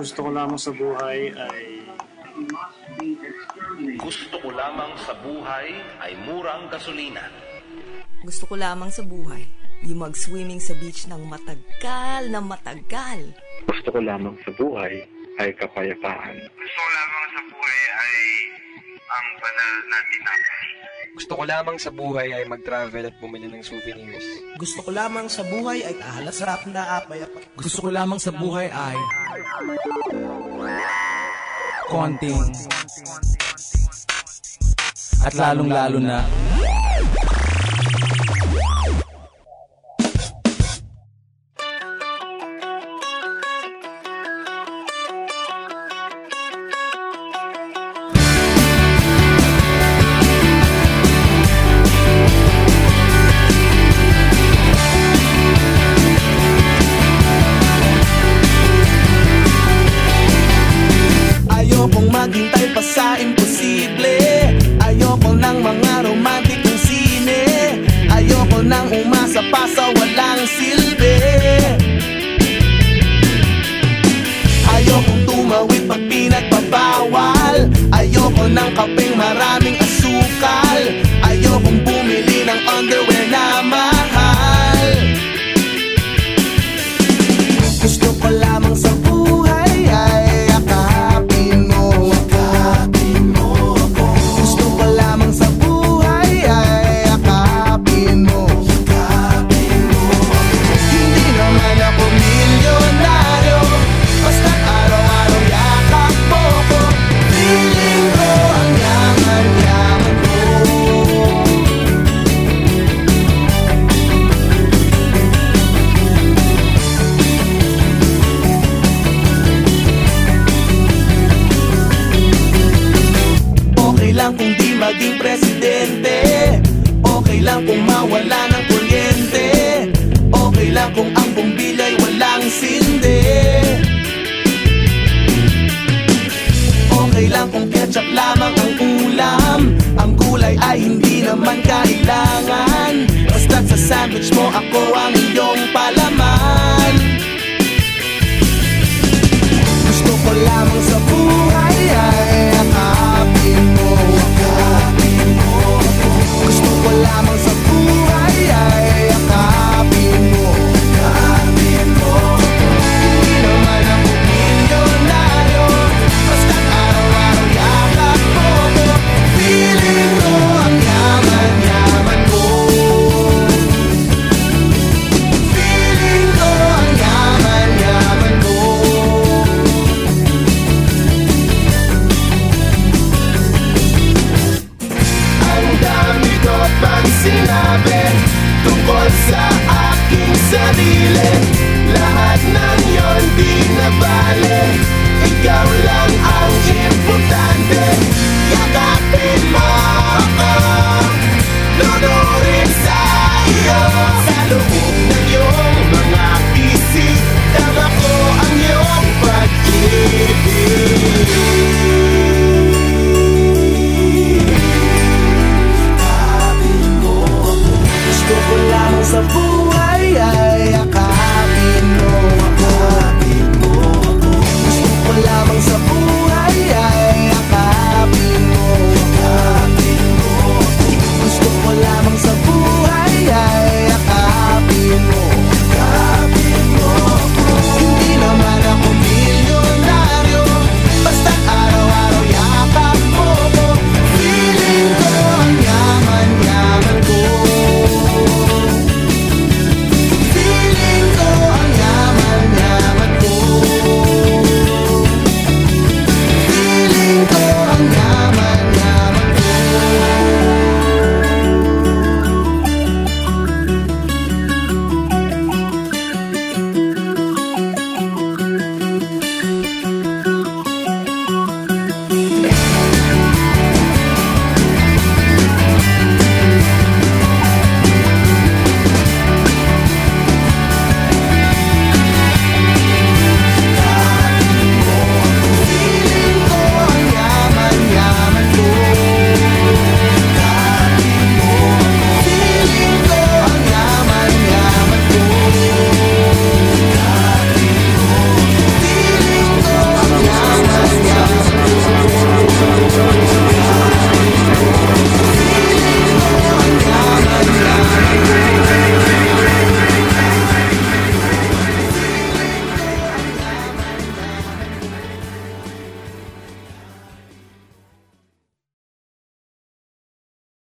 Gusto ko lamang sa buhay ay Gusto ko lamang sa buhay ay murang gasolina. Gusto ko lamang sa buhay, yung mag-swimming sa beach ng matagal na matagal. Gusto ko lamang sa buhay ay kapayapaan. Gusto ko lamang sa buhay ay ang banal na tinapay. Gusto ko lamang sa buhay ay mag-travel at bumili ng souvenirs. Gusto ko lamang sa buhay ay ahalasarap na apay at Gusto ko lamang sa buhay ay konting at lalong-lalo na maghintay pa sa imposible. Ayoko ng mga romantikong sine. Ayoko nang umasa pa sa walang silbi. Ayokong tumawid pag pinagpabawal Ayoko ng kapeng maraming asukal. Ayokong maging presidente. Okay lang kung mawala ng kuryente. Okay lang kung ang bumbilya'y walang sindi. Okay lang kung ketchup lamang ang ulam. Ang gulay ay hindi naman kailangan. Basta't sa sandwich mo ako ang fácil